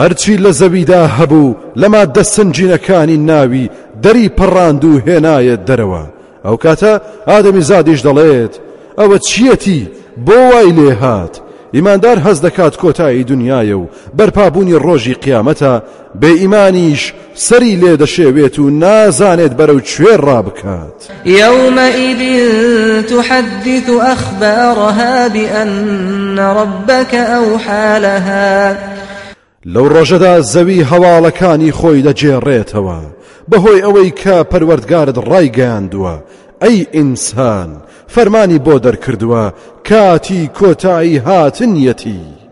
هەرچی لە زەویدا هەبوو لە ماددە سنگینەکانی ناوی دەری پەڕاند و هێنایە دەرەوە، ئەو کاتە ئادەمیزادیش دەڵێت، ئەوە چییەتی، بۆ وای لێ هات؟ ئیماندار هەست دەکات کۆتایی دنیایە و بەرپابوونی ڕۆژی قیامەتە، بێئیمانیش سەری لێ دەشێوێت و نازانێت بەرەو کوێ ڕابکات. یەومەئیذ تحدث اخبارها بان ربک اوحی لها. لەو ڕۆژەدا زەوی هەواڵەکانی خۆی دەگێڕێتەوە بەهۆی ئەوەی کە پەروەردگارت ڕایگەیاندووە ئەی ئینسان فەرمانی بۆ دەرکردووە کاتی کۆتایی هاتنیەتی.